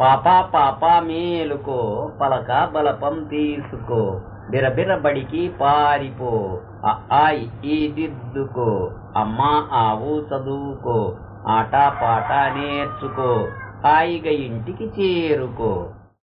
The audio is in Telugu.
పాపా పాపా మేలుకో పలక బలపం తీసుకో బిరబిరబడికి పారిపో ఆ ఈ దిద్దుకో అమ్మా ఆవు చదువుకో ఆట పాట నేర్చుకో హాయిగా ఇంటికి చేరుకో.